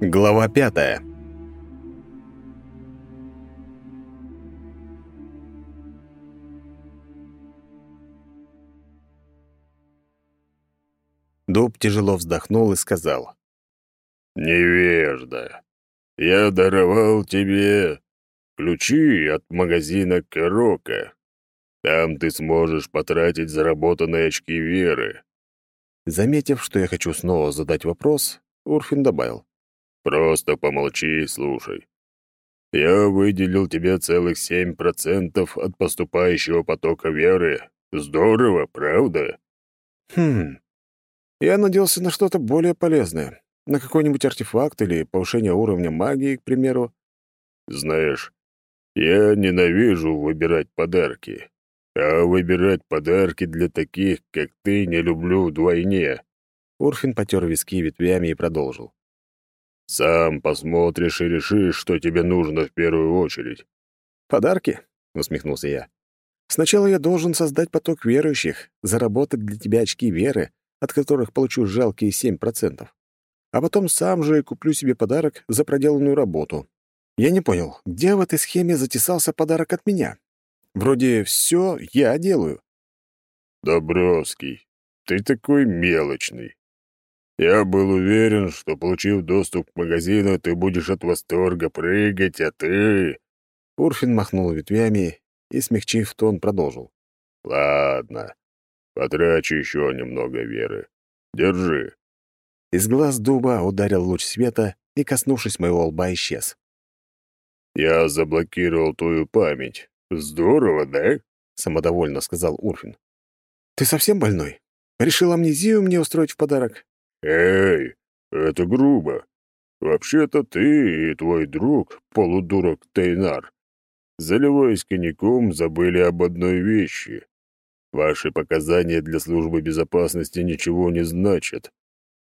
Глава пятая. Дуб тяжело вздохнул и сказал. «Невежда, я даровал тебе ключи от магазина Керока. Там ты сможешь потратить заработанные очки веры». Заметив, что я хочу снова задать вопрос, Урфин добавил. «Просто помолчи и слушай. Я выделил тебе целых семь процентов от поступающего потока веры. Здорово, правда?» «Хм, я надеялся на что-то более полезное. На какой-нибудь артефакт или повышение уровня магии, к примеру. Знаешь, я ненавижу выбирать подарки. А выбирать подарки для таких, как ты, не люблю вдвойне. Урфин потер виски ветвями и продолжил. «Сам посмотришь и решишь, что тебе нужно в первую очередь». «Подарки?» — усмехнулся я. «Сначала я должен создать поток верующих, заработать для тебя очки веры, от которых получу жалкие 7%. А потом сам же куплю себе подарок за проделанную работу. Я не понял, где в этой схеме затесался подарок от меня? Вроде все я делаю. Добровский, ты такой мелочный. Я был уверен, что, получив доступ к магазину, ты будешь от восторга прыгать, а ты...» Урфин махнул ветвями и, смягчив тон, продолжил. «Ладно, Потрачу еще немного веры. Держи». Из глаз дуба ударил луч света и, коснувшись моего лба, исчез. «Я заблокировал твою память. Здорово, да?» — самодовольно сказал Урфин. «Ты совсем больной? Решил амнезию мне устроить в подарок?» «Эй, это грубо. Вообще-то ты и твой друг, полудурок Тейнар, заливаясь коньяком, забыли об одной вещи. Ваши показания для службы безопасности ничего не значат.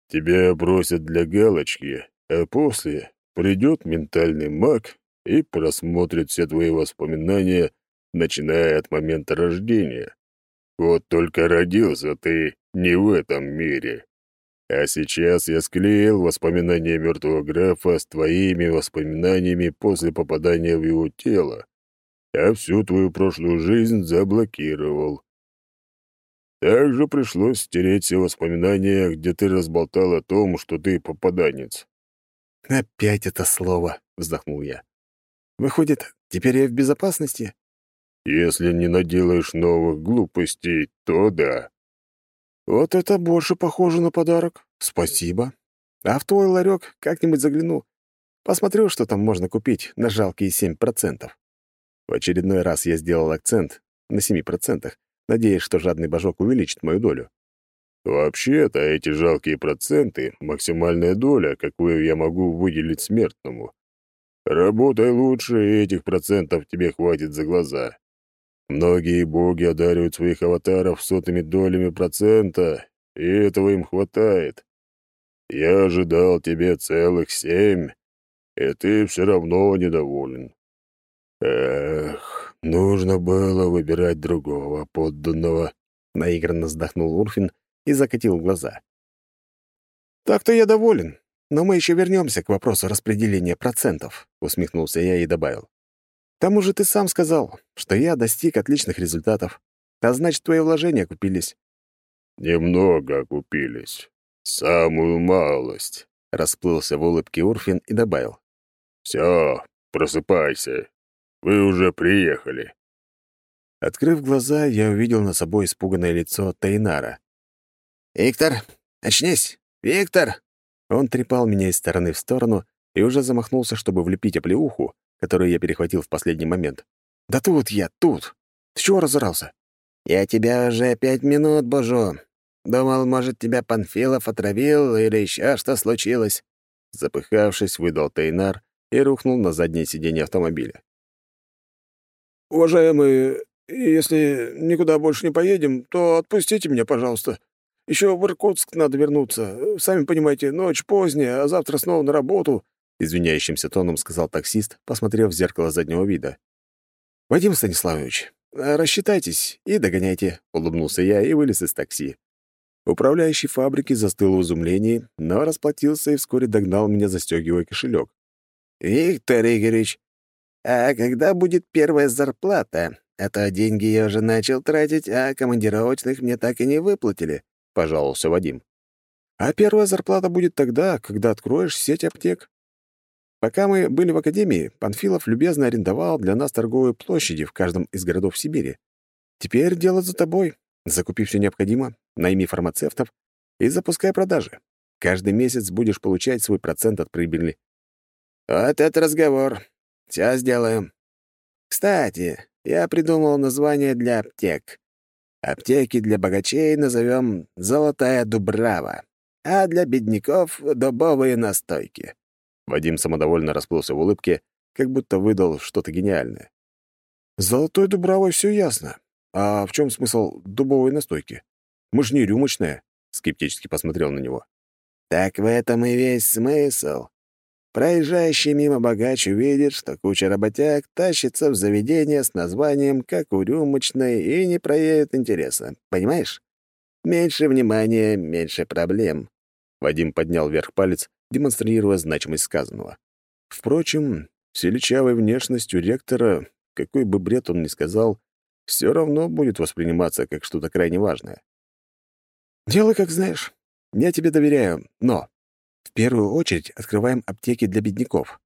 Тебя бросят для галочки, а после придет ментальный маг и просмотрит все твои воспоминания, начиная от момента рождения. Вот только родился ты не в этом мире. А сейчас я склеил воспоминания мертвого графа с твоими воспоминаниями после попадания в его тело, а всю твою прошлую жизнь заблокировал. Также пришлось стереть все воспоминания, где ты разболтал о том, что ты попаданец. «Опять это слово», — вздохнул я. «Выходит, теперь я в безопасности?» «Если не наделаешь новых глупостей, то да». «Вот это больше похоже на подарок. Спасибо. А в твой ларек как-нибудь загляну. Посмотрю, что там можно купить на жалкие семь процентов». В очередной раз я сделал акцент на семи процентах, надеясь, что жадный божок увеличит мою долю. «Вообще-то эти жалкие проценты — максимальная доля, какую я могу выделить смертному. Работай лучше, и этих процентов тебе хватит за глаза. Многие боги одаривают своих аватаров сотыми долями процента, и этого им хватает. Я ожидал тебе целых семь, и ты все равно недоволен. Эх, Нужно было выбирать другого подданного. Наигранно вздохнул Урфин и закатил глаза. Так-то я доволен, но мы еще вернемся к вопросу распределения процентов, усмехнулся я и добавил. К тому же ты сам сказал, что я достиг отличных результатов, а значит, твои вложения окупились. Немного окупились. Самую малость. Расплылся в улыбке Урфин и добавил. Все, просыпайся. Вы уже приехали». Открыв глаза, я увидел на собой испуганное лицо Тайнара. «Виктор, очнись! Виктор!» Он трепал меня из стороны в сторону и уже замахнулся, чтобы влепить оплеуху, которую я перехватил в последний момент. «Да тут я, тут! Ты чего разорался?» «Я тебя уже пять минут божу. Думал, может, тебя Панфилов отравил или еще что случилось?» Запыхавшись, выдал Тейнар и рухнул на заднее сиденье автомобиля. «Уважаемые, если никуда больше не поедем, то отпустите меня, пожалуйста. Еще в Иркутск надо вернуться. Сами понимаете, ночь поздняя, а завтра снова на работу», — извиняющимся тоном сказал таксист, посмотрев в зеркало заднего вида. «Вадим Станиславович, рассчитайтесь и догоняйте», — улыбнулся я и вылез из такси. Управляющий фабрики застыл в изумлении, но расплатился и вскоре догнал меня, застегивая кошелек. «Виктор Игоревич, а когда будет первая зарплата? А то деньги я уже начал тратить, а командировочных мне так и не выплатили», — пожаловался Вадим. «А первая зарплата будет тогда, когда откроешь сеть аптек. Пока мы были в академии, Панфилов любезно арендовал для нас торговые площади в каждом из городов Сибири. Теперь дело за тобой. Закупи все необходимое, найми фармацевтов и запускай продажи. Каждый месяц будешь получать свой процент от прибыли. Вот это разговор. Сейчас сделаем. Кстати, я придумал название для аптек. Аптеки для богачей назовем «Золотая Дубрава», а для бедняков — «Дубовые настойки». Вадим самодовольно расплылся в улыбке, как будто выдал что-то гениальное. «С золотой Дубравой все ясно. А в чем смысл дубовой настойки? Мы же не рюмочная», — скептически посмотрел на него. «Так в этом и весь смысл. Проезжающий мимо богач увидит, что куча работяг тащится в заведение с названием «как у рюмочной» и не проявит интереса. Понимаешь? Меньше внимания, меньше проблем». Вадим поднял вверх палец, демонстрируя значимость сказанного. Впрочем, с величавой внешностью ректора, какой бы бред он ни сказал, все равно будет восприниматься как что-то крайне важное. «Делай, как знаешь. Я тебе доверяю, но в первую очередь открываем аптеки для бедняков.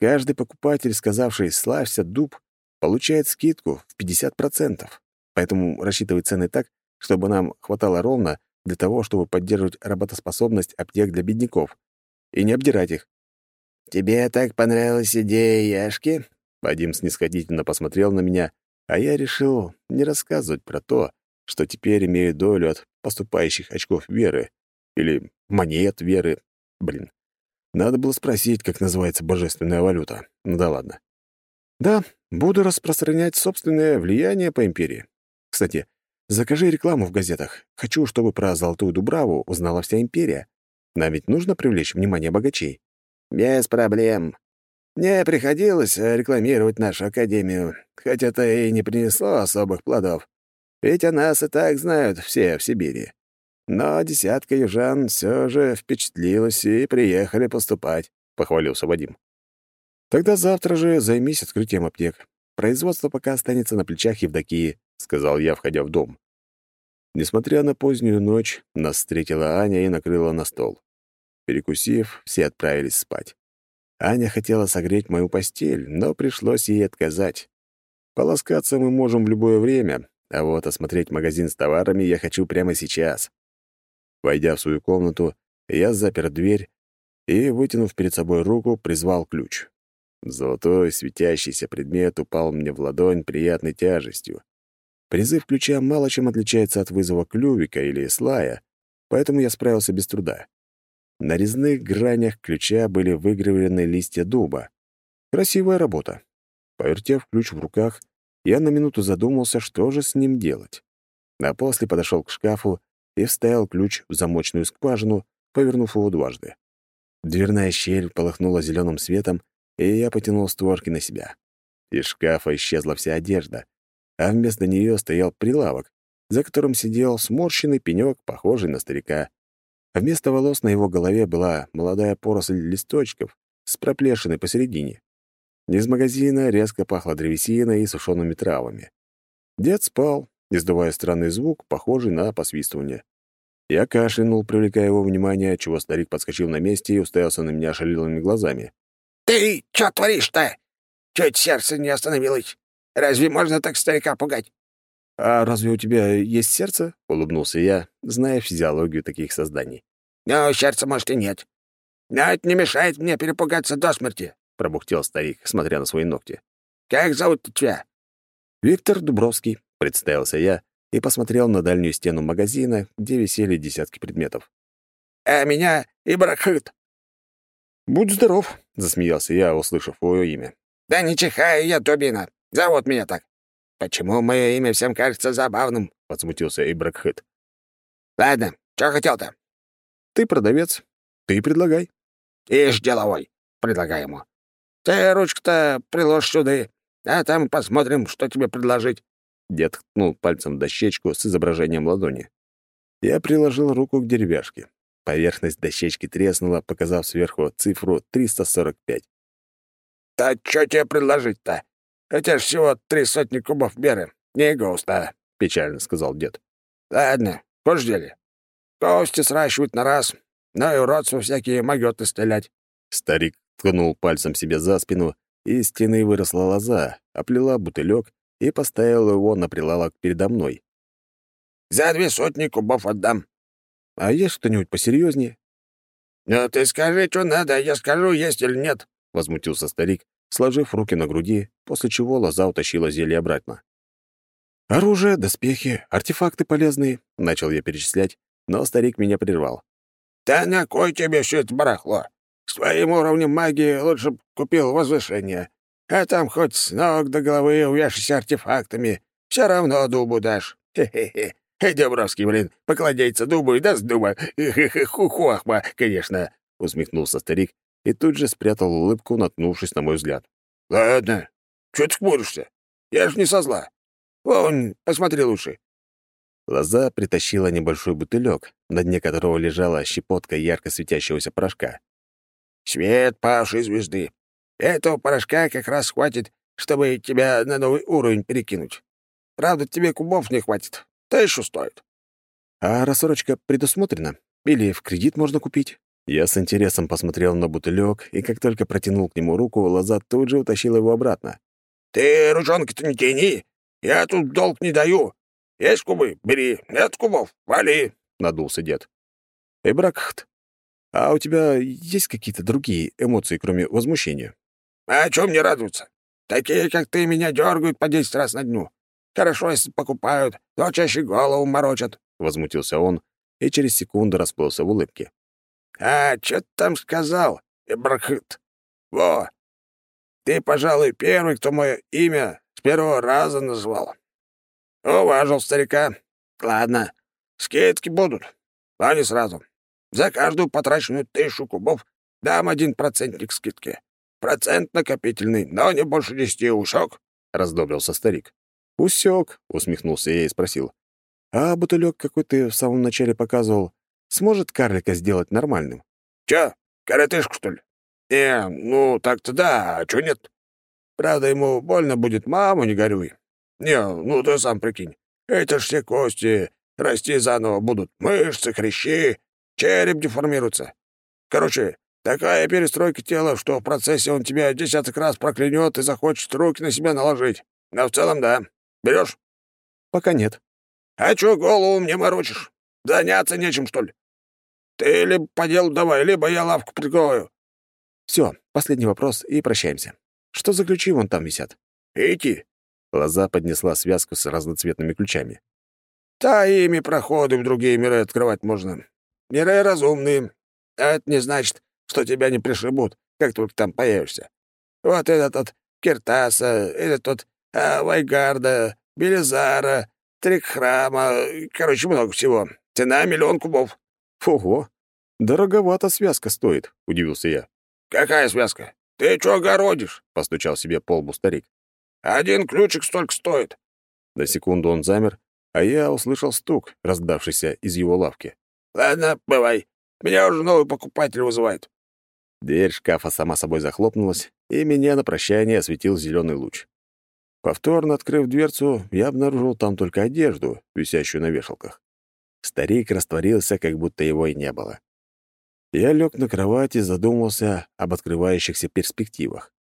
Каждый покупатель, сказавший «славься, дуб», получает скидку в 50%. Поэтому рассчитывай цены так, чтобы нам хватало ровно для того, чтобы поддерживать работоспособность аптек для бедняков и не обдирать их. «Тебе так понравилась идея Яшки?» Вадим снисходительно посмотрел на меня, а я решил не рассказывать про то, что теперь имею долю от поступающих очков веры или монет веры. Блин, надо было спросить, как называется божественная валюта. Ну да ладно. Да, буду распространять собственное влияние по империи. Кстати, закажи рекламу в газетах. Хочу, чтобы про Золотую Дубраву узнала вся империя. Нам ведь нужно привлечь внимание богачей. Без проблем. Мне приходилось рекламировать нашу академию, хоть это и не принесло особых плодов. Ведь о нас и так знают все в Сибири. Но десятка южан все же впечатлилась и приехали поступать», — похвалился Вадим. «Тогда завтра же займись открытием аптек. Производство пока останется на плечах Евдокии», — сказал я, входя в дом. Несмотря на позднюю ночь, нас встретила Аня и накрыла на стол. Перекусив, все отправились спать. Аня хотела согреть мою постель, но пришлось ей отказать. Полоскаться мы можем в любое время, а вот осмотреть магазин с товарами я хочу прямо сейчас. Войдя в свою комнату, я запер дверь и, вытянув перед собой руку, призвал ключ. Золотой светящийся предмет упал мне в ладонь приятной тяжестью. Призыв ключа мало чем отличается от вызова клювика или слая, поэтому я справился без труда. На резных гранях ключа были выгравированы листья дуба. Красивая работа. Повертев ключ в руках, я на минуту задумался, что же с ним делать. А после подошел к шкафу и вставил ключ в замочную скважину, повернув его дважды. Дверная щель полыхнула зеленым светом, и я потянул створки на себя. Из шкафа исчезла вся одежда, а вместо нее стоял прилавок, за которым сидел сморщенный пенек, похожий на старика. Вместо волос на его голове была молодая поросль листочков с проплешиной посередине. Из магазина резко пахло древесиной и сушеными травами. Дед спал, издавая странный звук, похожий на посвистывание. Я кашлянул, привлекая его внимание, чего старик подскочил на месте и уставился на меня шалилыми глазами. «Ты что творишь-то? Чуть сердце не остановилось. Разве можно так старика пугать?» «А разве у тебя есть сердце?» — улыбнулся я, зная физиологию таких созданий. «Ну, сердца, может, и нет. Но это не мешает мне перепугаться до смерти», — пробухтел старик, смотря на свои ногти. «Как зовут тебя?» «Виктор Дубровский», — представился я и посмотрел на дальнюю стену магазина, где висели десятки предметов. «А меня Ибрахыт». «Будь здоров», — засмеялся я, услышав его имя. «Да не чихаю я, Дубина. Зовут меня так». «Почему мое имя всем кажется забавным?» — возмутился Ибракхыт. «Ладно, что хотел-то?» «Ты продавец. Ты предлагай». «Ишь, деловой. Предлагай ему. Ты ручку-то приложь сюда, а там посмотрим, что тебе предложить». Дед ткнул пальцем в дощечку с изображением ладони. Я приложил руку к деревяшке. Поверхность дощечки треснула, показав сверху цифру 345. «Да что тебе предложить-то? Это ж всего три сотни кубов меры. Не густо», — печально сказал дед. «Ладно, хочешь? Кости сращивать на раз, но и уродцу всякие могёты стрелять». Старик ткнул пальцем себе за спину, и из стены выросла лоза, оплела бутылек и поставила его на прилавок передо мной. «За две сотни кубов отдам». «А есть что-нибудь посерьезнее?» «Ну ты скажи, что надо, а я скажу, есть или нет», — возмутился старик, сложив руки на груди, после чего лоза утащила зелье обратно. «Оружие, доспехи, артефакты полезные», — начал я перечислять, но старик меня прервал. «Да на кой тебе все это барахло? С твоим уровнем магии лучше б купил возвышение. А там хоть с ног до головы увяжешься артефактами, все равно дубу дашь. Хе-хе-хе. Дебровский, блин, покладеется дубу и даст дуба. Хе-хе-хухуахма, конечно», — усмехнулся старик и тут же спрятал улыбку, наткнувшись на мой взгляд. «Ладно, чё ты хмуришься? Я ж не со зла. Вон, посмотри лучше». Лоза притащила небольшой бутылек, на дне которого лежала щепотка ярко светящегося порошка. «Свет павшей звезды. Этого порошка как раз хватит, чтобы тебя на новый уровень перекинуть. Правда, тебе кубов не хватит. Тысячу стоит». «А рассрочка предусмотрена? Или в кредит можно купить?» Я с интересом посмотрел на бутылек, и как только протянул к нему руку, лоза тут же утащила его обратно. «Ты ручонки-то не тяни! Я тут долг не даю. Есть кубы — бери, нет кубов — вали!» — надулся дед. «Эбракхт, а у тебя есть какие-то другие эмоции, кроме возмущения?» «А чем мне радоваться? Такие, как ты, меня дергают по десять раз на дню. Хорошо, если покупают, но чаще голову морочат», — возмутился он и через секунду расплылся в улыбке. «А, что ты там сказал, Ибрахит? Во! Ты, пожалуй, первый, кто мое имя с первого раза назвал. Уважил старика. Ладно, скидки будут, но не сразу. За каждую потраченную тысячу кубов дам один процентник скидки. Процент накопительный, но не больше десяти усек», — раздобрился старик. «Усек», — усмехнулся я и спросил. «А бутылек, какой ты в самом начале показывал, сможет карлика сделать нормальным?» «Чё, коротышку, что ли?» «Не, ну так-то да, а чё нет? Правда, ему больно будет, маму не горюй. Не, ну ты сам прикинь, это ж все кости расти заново будут, мышцы, хрящи, череп деформируется. Короче, такая перестройка тела, что в процессе он тебя десяток раз проклянет и захочет руки на себя наложить. Но в целом да. Берешь? Пока нет. А чё голову мне морочишь? Заняться нечем, что ли? Ты либо по делу давай, либо я лавку прикрою. Все, последний вопрос и прощаемся. Что за ключи вон там висят? Эти? Лоза поднесла связку с разноцветными ключами. Та ими проходы в другие миры открывать можно. Миры разумные. А это не значит, что тебя не пришибут, как только там появишься. Вот этот от Киртаса, этот от а, Вайгарда, Белизара, Трикхрама, короче, много всего. Цена — миллион кубов». «Ого! Дороговато связка стоит», — удивился я. «Какая связка? Ты чё огородишь?» — постучал себе по лбу старик. «Один ключик столько стоит». На секунду он замер, а я услышал стук, раздавшийся из его лавки. «Ладно, бывай. Меня уже новый покупатель вызывает». Дверь шкафа сама собой захлопнулась, и меня на прощание осветил зеленый луч. Повторно открыв дверцу, я обнаружил там только одежду, висящую на вешалках. Старик растворился, как будто его и не было. Я лег на кровать и задумался об открывающихся перспективах.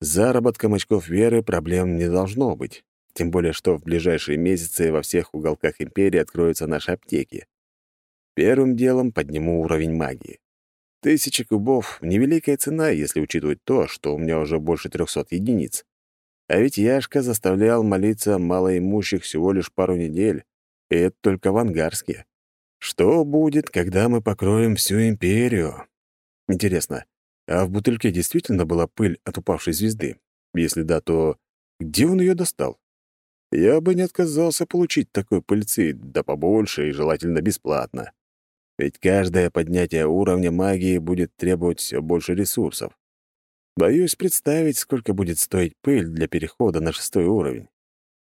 С заработком очков веры проблем не должно быть, тем более что в ближайшие месяцы во всех уголках империи откроются наши аптеки. Первым делом подниму уровень магии. Тысячи кубов — невеликая цена, если учитывать то, что у меня уже больше трехсот единиц. А ведь Яшка заставлял молиться малоимущих всего лишь пару недель, и это только в Ангарске. Что будет, когда мы покроем всю империю? Интересно, а в бутыльке действительно была пыль от упавшей звезды? Если да, то где он ее достал? Я бы не отказался получить такой пыльцы, да побольше и желательно бесплатно. Ведь каждое поднятие уровня магии будет требовать все больше ресурсов. Боюсь представить, сколько будет стоить пыль для перехода на шестой уровень.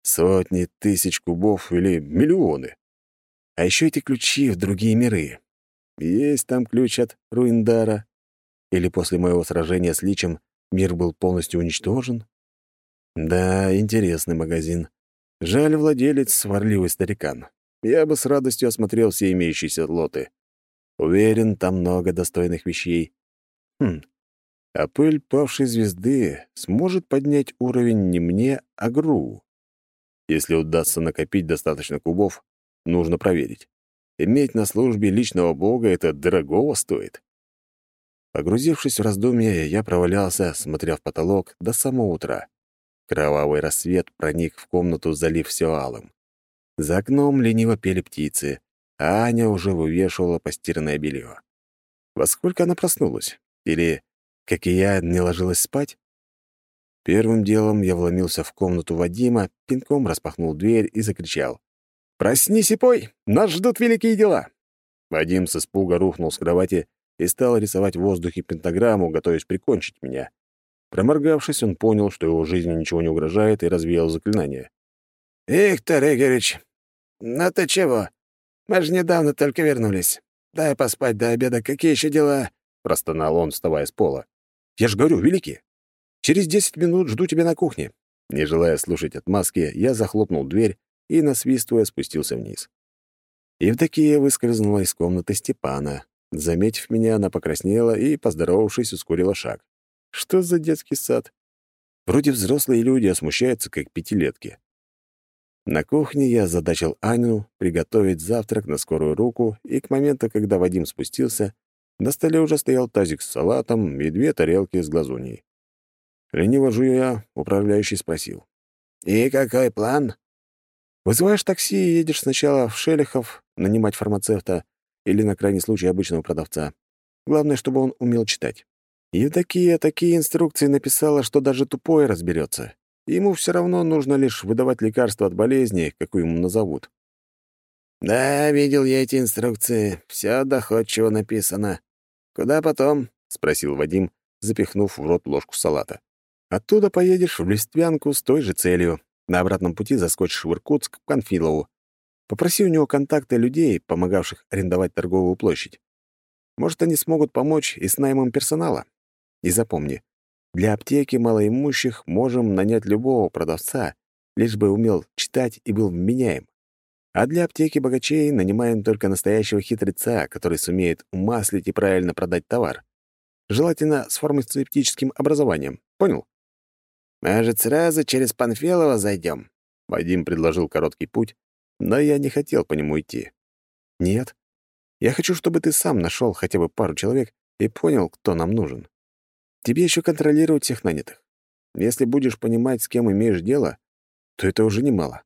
Сотни тысяч кубов или миллионы. А еще эти ключи в другие миры. Есть там ключ от Руиндара. Или после моего сражения с Личем мир был полностью уничтожен? Да, интересный магазин. Жаль, владелец — сварливый старикан. Я бы с радостью осмотрел все имеющиеся лоты. Уверен, там много достойных вещей. Хм, а пыль павшей звезды сможет поднять уровень не мне, а Гру. Если удастся накопить достаточно кубов, нужно проверить. Иметь на службе личного бога — это дорогого стоит. Погрузившись в раздумья, я провалялся, смотря в потолок, до самого утра. Кровавый рассвет проник в комнату, залив все алым. За окном лениво пели птицы, а Аня уже вывешивала постиранное белье. Во сколько она проснулась? Или, как и я, не ложилась спать? Первым делом я вломился в комнату Вадима, пинком распахнул дверь и закричал. «Проснись и пой! Нас ждут великие дела!» Вадим с испуга рухнул с кровати и стал рисовать в воздухе пентаграмму, готовясь прикончить меня. Проморгавшись, он понял, что его жизни ничего не угрожает, и развеял заклинание. «Виктор Игоревич, ну ты чего? Мы же недавно только вернулись. Дай поспать до обеда, какие еще дела?» — простонал он, вставая с пола. «Я же говорю, великий. Через десять минут жду тебя на кухне». Не желая слушать отмазки, я захлопнул дверь и, насвистывая, спустился вниз. Евдокия выскользнула из комнаты Степана. Заметив меня, она покраснела и, поздоровавшись, ускорила шаг. Что за детский сад? Вроде взрослые люди, а смущаются, как пятилетки. На кухне я задачил Аню приготовить завтрак на скорую руку, и к моменту, когда Вадим спустился, на столе уже стоял тазик с салатом и две тарелки с глазуньей. Лениво жуя, управляющий спросил. «И какой план?» «Вызываешь такси и едешь сначала в Шелехов нанимать фармацевта или, на крайний случай, обычного продавца. Главное, чтобы он умел читать. Евдокия такие инструкции написала, что даже тупой разберется. Ему все равно нужно лишь выдавать лекарства от болезни, какую ему назовут. «Да, видел я эти инструкции. Все доходчиво написано. Куда потом?» — спросил Вадим, запихнув в рот ложку салата. «Оттуда поедешь в Листвянку с той же целью. На обратном пути заскочишь в Иркутск к Панфилову. Попроси у него контакты людей, помогавших арендовать торговую площадь. Может, они смогут помочь и с наймом персонала. И запомни, для аптеки малоимущих можем нанять любого продавца, лишь бы умел читать и был вменяем. А для аптеки богачей нанимаем только настоящего хитреца, который сумеет умаслить и правильно продать товар. Желательно с фармацевтическим образованием. Понял? «Может, сразу через Панфилова зайдем?» Вадим предложил короткий путь, но я не хотел по нему идти. «Нет. Я хочу, чтобы ты сам нашел хотя бы пару человек и понял, кто нам нужен. Тебе еще контролировать всех нанятых. Если будешь понимать, с кем имеешь дело, то это уже немало.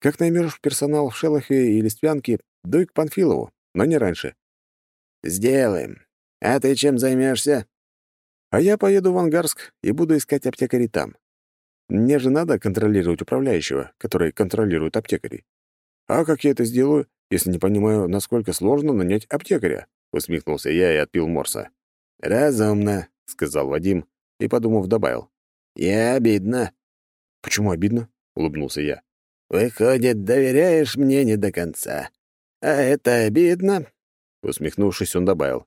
Как наймешь персонал в Шелохе и Листвянке, дуй к Панфилову, но не раньше. Сделаем. А ты чем займешься? А я поеду в Ангарск и буду искать аптекарей там. Мне же надо контролировать управляющего, который контролирует аптекарей. А как я это сделаю, если не понимаю, насколько сложно нанять аптекаря? Усмехнулся я и отпил морса. Разумно. — сказал Вадим и, подумав, добавил. «Я обидно». «Почему обидно?» — улыбнулся я. «Выходит, доверяешь мне не до конца. А это обидно?» Усмехнувшись, он добавил.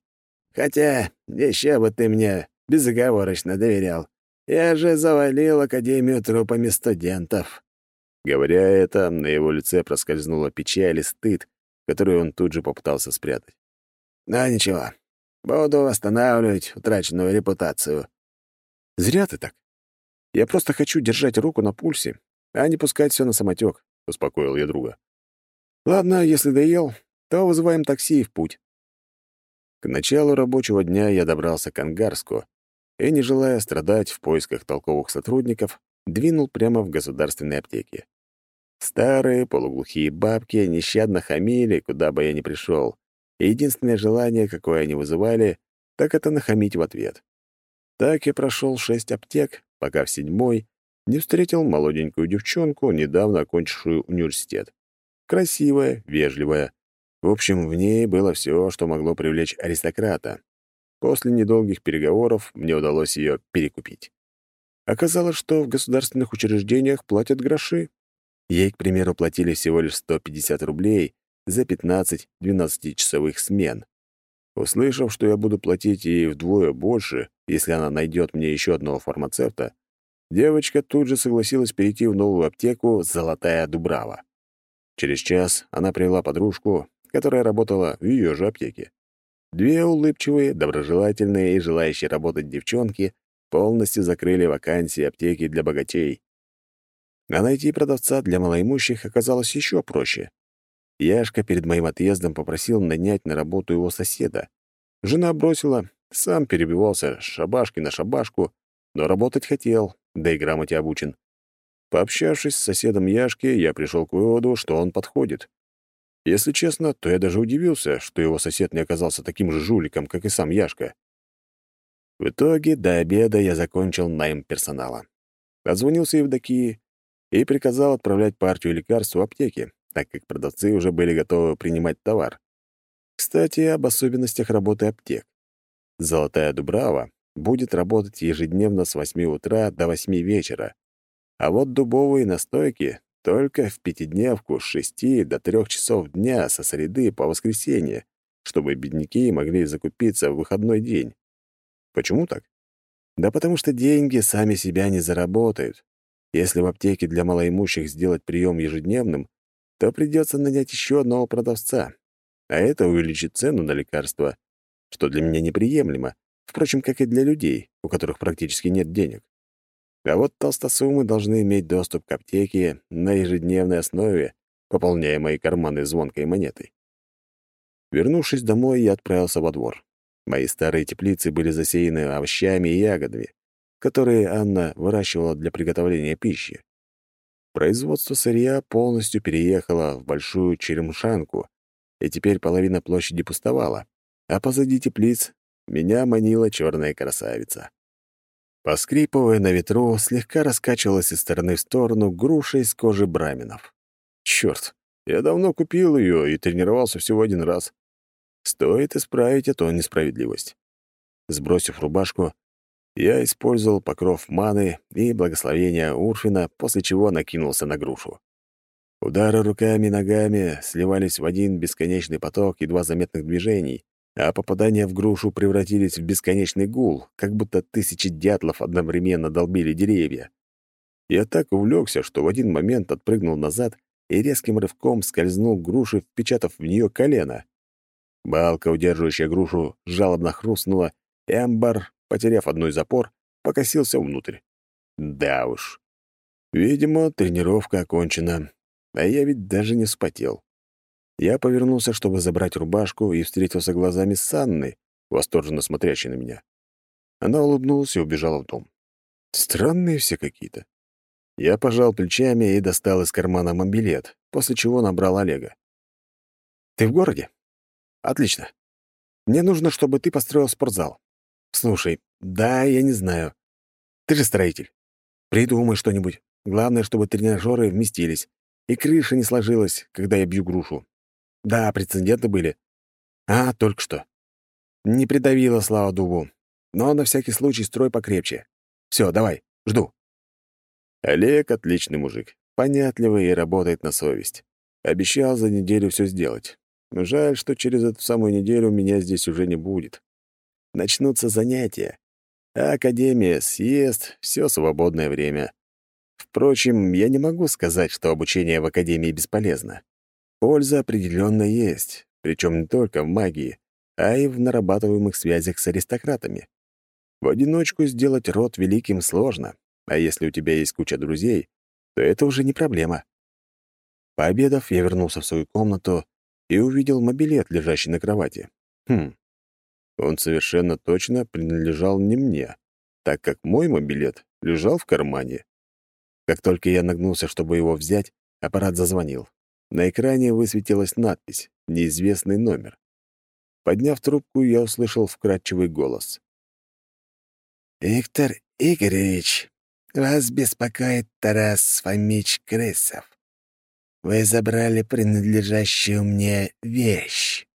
«Хотя еще бы ты мне безоговорочно доверял. Я же завалил Академию трупами студентов». Говоря это, на его лице проскользнула печаль и стыд, который он тут же попытался спрятать. «Но ничего, Буду восстанавливать утраченную репутацию». «Зря ты так. Я просто хочу держать руку на пульсе, а не пускать все на самотек», — успокоил я друга. «Ладно, если доел, то вызываем такси и в путь». К началу рабочего дня я добрался к Ангарску и, не желая страдать в поисках толковых сотрудников, двинул прямо в государственной аптеке. Старые полуглухие бабки нещадно хамили, куда бы я ни пришел, и единственное желание, какое они вызывали, так это нахамить в ответ. Так я прошел шесть аптек, пока в седьмой не встретил молоденькую девчонку, недавно окончившую университет. Красивая, вежливая. В общем, в ней было все, что могло привлечь аристократа. После недолгих переговоров мне удалось ее перекупить. Оказалось, что в государственных учреждениях платят гроши. Ей, к примеру, платили всего лишь 150 рублей за 15-12-часовых смен. Услышав, что я буду платить ей вдвое больше, если она найдет мне еще одного фармацевта, девочка тут же согласилась перейти в новую аптеку «Золотая Дубрава». Через час она привела подружку, которая работала в ее же аптеке. Две улыбчивые, доброжелательные и желающие работать девчонки полностью закрыли вакансии аптеки для богачей. А найти продавца для малоимущих оказалось еще проще. Яшка перед моим отъездом попросил нанять на работу его соседа. Жена бросила, сам перебивался с шабашки на шабашку, но работать хотел, да и грамоте обучен. Пообщавшись с соседом Яшки, я пришел к выводу, что он подходит. Если честно, то я даже удивился, что его сосед не оказался таким же жуликом, как и сам Яшка. В итоге до обеда я закончил найм персонала. Отзвонился Евдокии и приказал отправлять партию лекарств в аптеки, так как продавцы уже были готовы принимать товар. Кстати, об особенностях работы аптек. «Золотая Дубрава» будет работать ежедневно с 8 утра до 8 вечера, а вот дубовые настойки только в пятидневку с 6 до 3 часов дня со среды по воскресенье, чтобы бедняки могли закупиться в выходной день. Почему так? Да потому что деньги сами себя не заработают. Если в аптеке для малоимущих сделать прием ежедневным, то придется нанять еще одного продавца, а это увеличит цену на лекарства, что для меня неприемлемо, впрочем, как и для людей, у которых практически нет денег. А вот толстосумы должны иметь доступ к аптеке на ежедневной основе, пополняя мои карманы звонкой монетой. Вернувшись домой, я отправился во двор. Мои старые теплицы были засеяны овощами и ягодами, которые Анна выращивала для приготовления пищи. Производство сырья полностью переехало в большую черемшанку, и теперь половина площади пустовала, а позади теплиц меня манила черная красавица. Поскрипывая на ветру, слегка раскачивалась из стороны в сторону груша из кожи браминов. Черт, я давно купил ее и тренировался всего один раз. Стоит исправить эту несправедливость. Сбросив рубашку, я использовал покров маны и благословения Урфина, после чего накинулся на грушу. Удары руками и ногами сливались в один бесконечный поток едва заметных движений, а попадания в грушу превратились в бесконечный гул, как будто тысячи дятлов одновременно долбили деревья. Я так увлекся, что в один момент отпрыгнул назад и резким рывком скользнул к груше, впечатав в нее колено. Балка, удерживающая грушу, жалобно хрустнула, и амбар потеряв одну из опор, покосился внутрь. Да уж. Видимо, тренировка окончена, а я ведь даже не вспотел. Я повернулся, чтобы забрать рубашку, и встретился глазами с Анной, восторженно смотрящей на меня. Она улыбнулась и убежала в дом. Странные все какие-то. Я пожал плечами и достал из кармана мобилет, после чего набрал Олега. «Ты в городе? Отлично. Мне нужно, чтобы ты построил спортзал. Слушай, да, я не знаю. Ты же строитель. Придумай что-нибудь. Главное, чтобы тренажеры вместились. И крыша не сложилась, когда я бью грушу. Да, прецеденты были. А, только что. Не придавило, слава дубу. Но на всякий случай строй покрепче. Все, давай, жду. Олег — отличный мужик. Понятливый и работает на совесть. Обещал за неделю все сделать. Жаль, что через эту самую неделю меня здесь уже не будет начнутся занятия, а Академия, съезд — все свободное время. Впрочем, я не могу сказать, что обучение в Академии бесполезно. Польза определенно есть, причем не только в магии, а и в нарабатываемых связях с аристократами. В одиночку сделать род великим сложно, а если у тебя есть куча друзей, то это уже не проблема. Пообедав, я вернулся в свою комнату и увидел мобилет, лежащий на кровати. Хм, он совершенно точно принадлежал не мне, так как мой мобилет лежал в кармане. Как только я нагнулся, чтобы его взять, аппарат зазвонил. На экране высветилась надпись «Неизвестный номер». Подняв трубку, я услышал вкрадчивый голос. «Виктор Игоревич, вас беспокоит Тарас Фомич Крысов. Вы забрали принадлежащую мне вещь».